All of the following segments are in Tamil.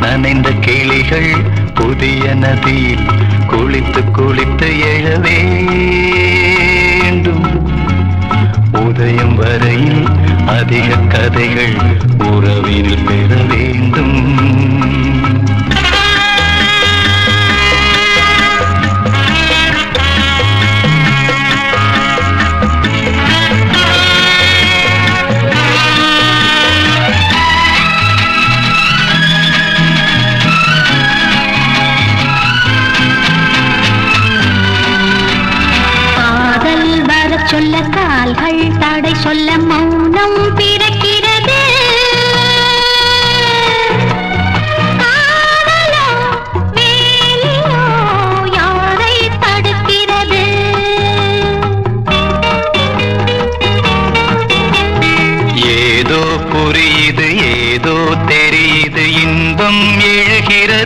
நனைந்த கிளிகள் புதிய நதியில் குளித்து குளித்து எழ வேண்டும். உதயம் வரையில் அதிக கதைகள் உறவில் பெற வேண்டும்.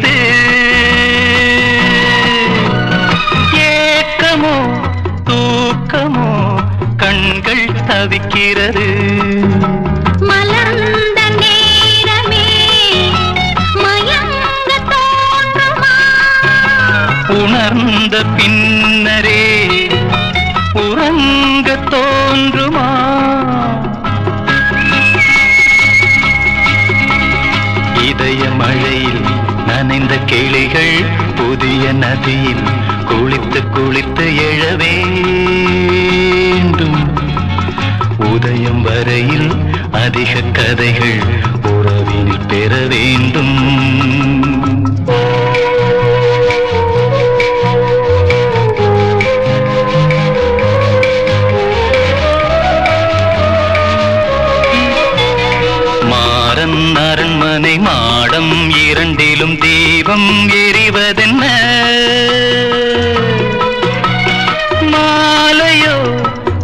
எழுகிறது ஏக்கமோ தூக்கமோ கண்கள் தவிக்கிறது. உணர்ந்த பின்னரே. கிளிகள் புதிய நதியில் குளித்து குளித்து எழ வேண்டும். உதயம் வரையில் அதிக கதைகள் உறவினில் பெற வேண்டும். தீபம் எறிவதென்ன? மாலையோ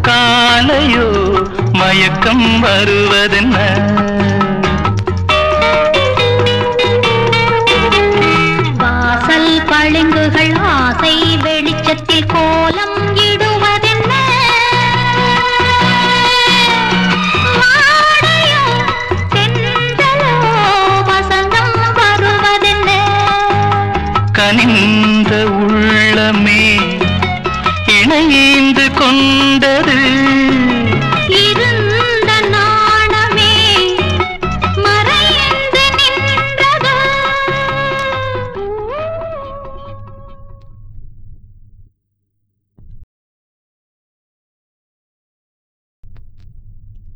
காலையோ மயக்கம் வருவதென்ன? கனிந்த உள்ளமே இணைந்து கொண்டது. இருந்த நாணமே மறைந்து நின்றது?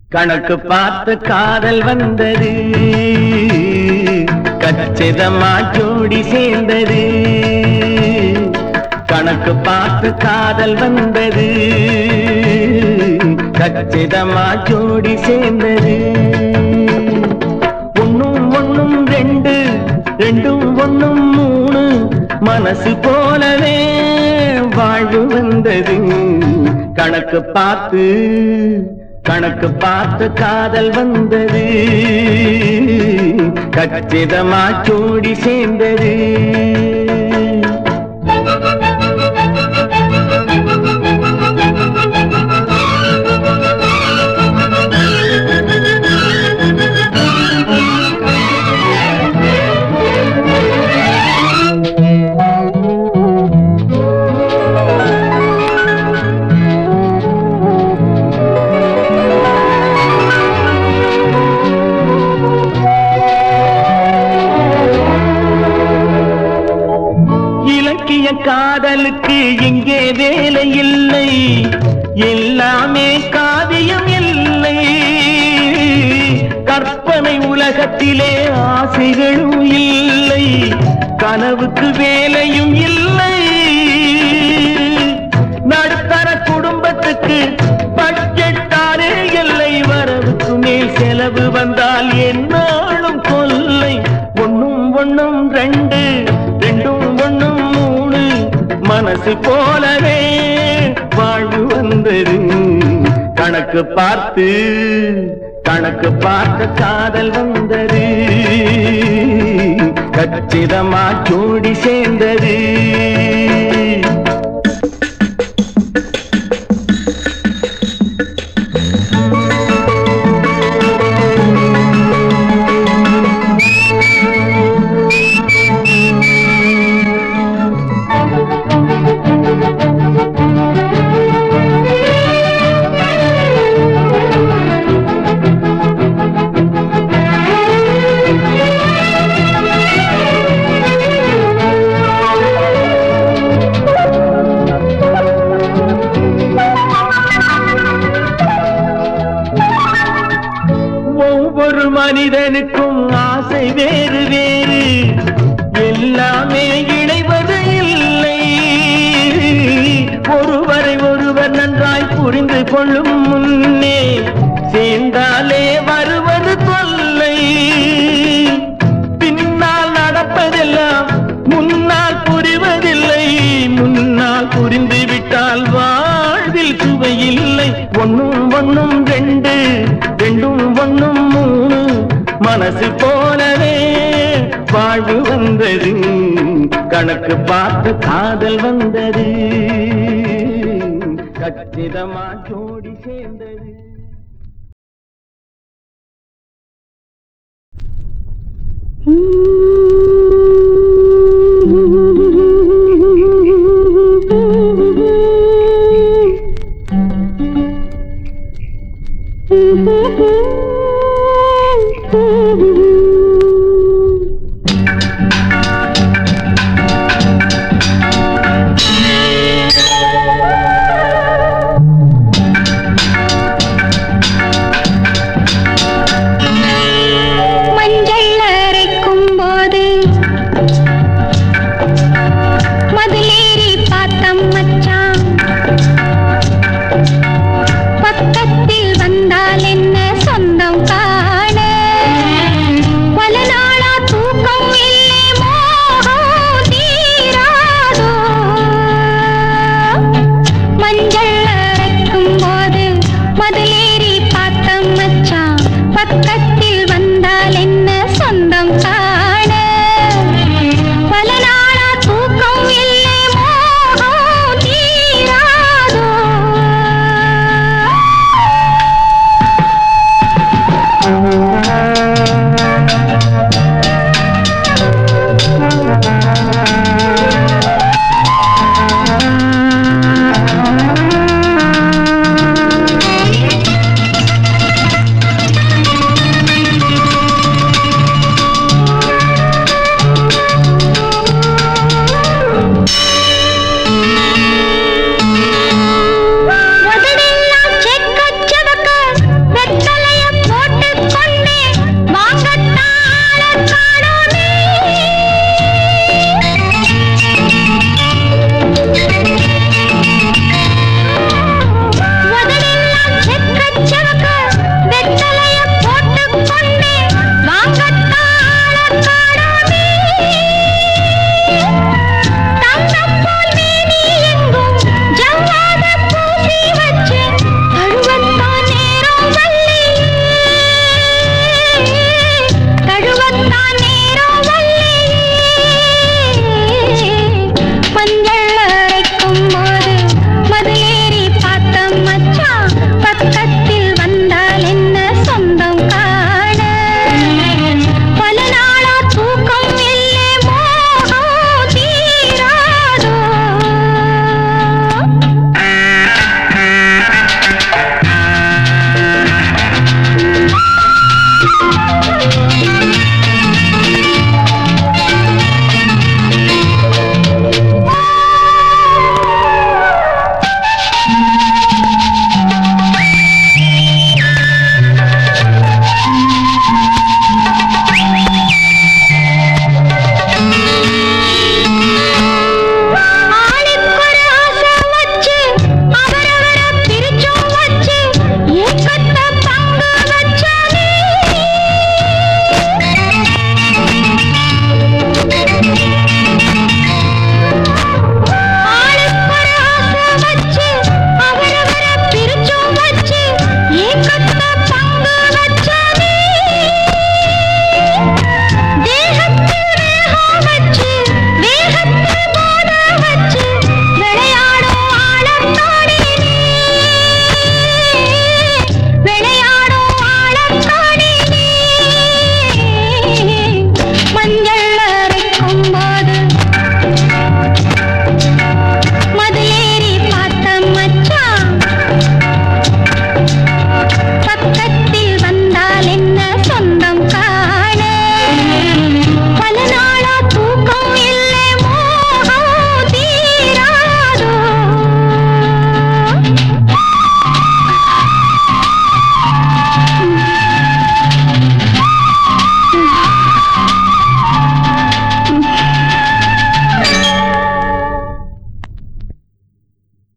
கணக்கு பார்த்து காதல் வந்தது. கச்சிதமா ஜோடி சேர்ந்தது. கணக்கு பார்த்து காதல் வந்தது. கச்சிதமா ஜோடி சேர்ந்தது. ஒன்னும் ஒன்னும் ரெண்டு ரெண்டும் ஒன்னும் மூணு மனசு போலவே வாழ்வு வந்தது. கணக்கு பார்த்து கணக்கு பார்த்து காதல் வந்தது. கச்சிதமா ஜோடி சேர்ந்தது. இல்லை. எல்லாமே காவியம் இல்லை. கற்பனை உலகத்திலே ஆசைகளும் இல்லை. கனவுக்கு வேலையும் இல்லை. நடுத்தர குடும்பத்துக்கு பட்ஜெட்டாலே இல்லை வரவுக்கு மேல் செலவு வந்தால் என்னாலும் கொல்லை. ஒன்னும் ஒன்னும் ரெண்டு ரெண்டும் ஒன்னும் மூணு மனசு போலவே கணக்கு பார்த்து கணக்கு பார்த்த காதல் வந்தது. கச்சிதமா ஜோடி சே ஆசை வேறு வேறு. எல்லாமே இணைவது இல்லை. ஒருவரை ஒருவர் நன்றாய் புரிந்து கொள்ளும் எனக்கு பார்த்து காதல் வந்தது. கச்சிதமாக்கும் cepat.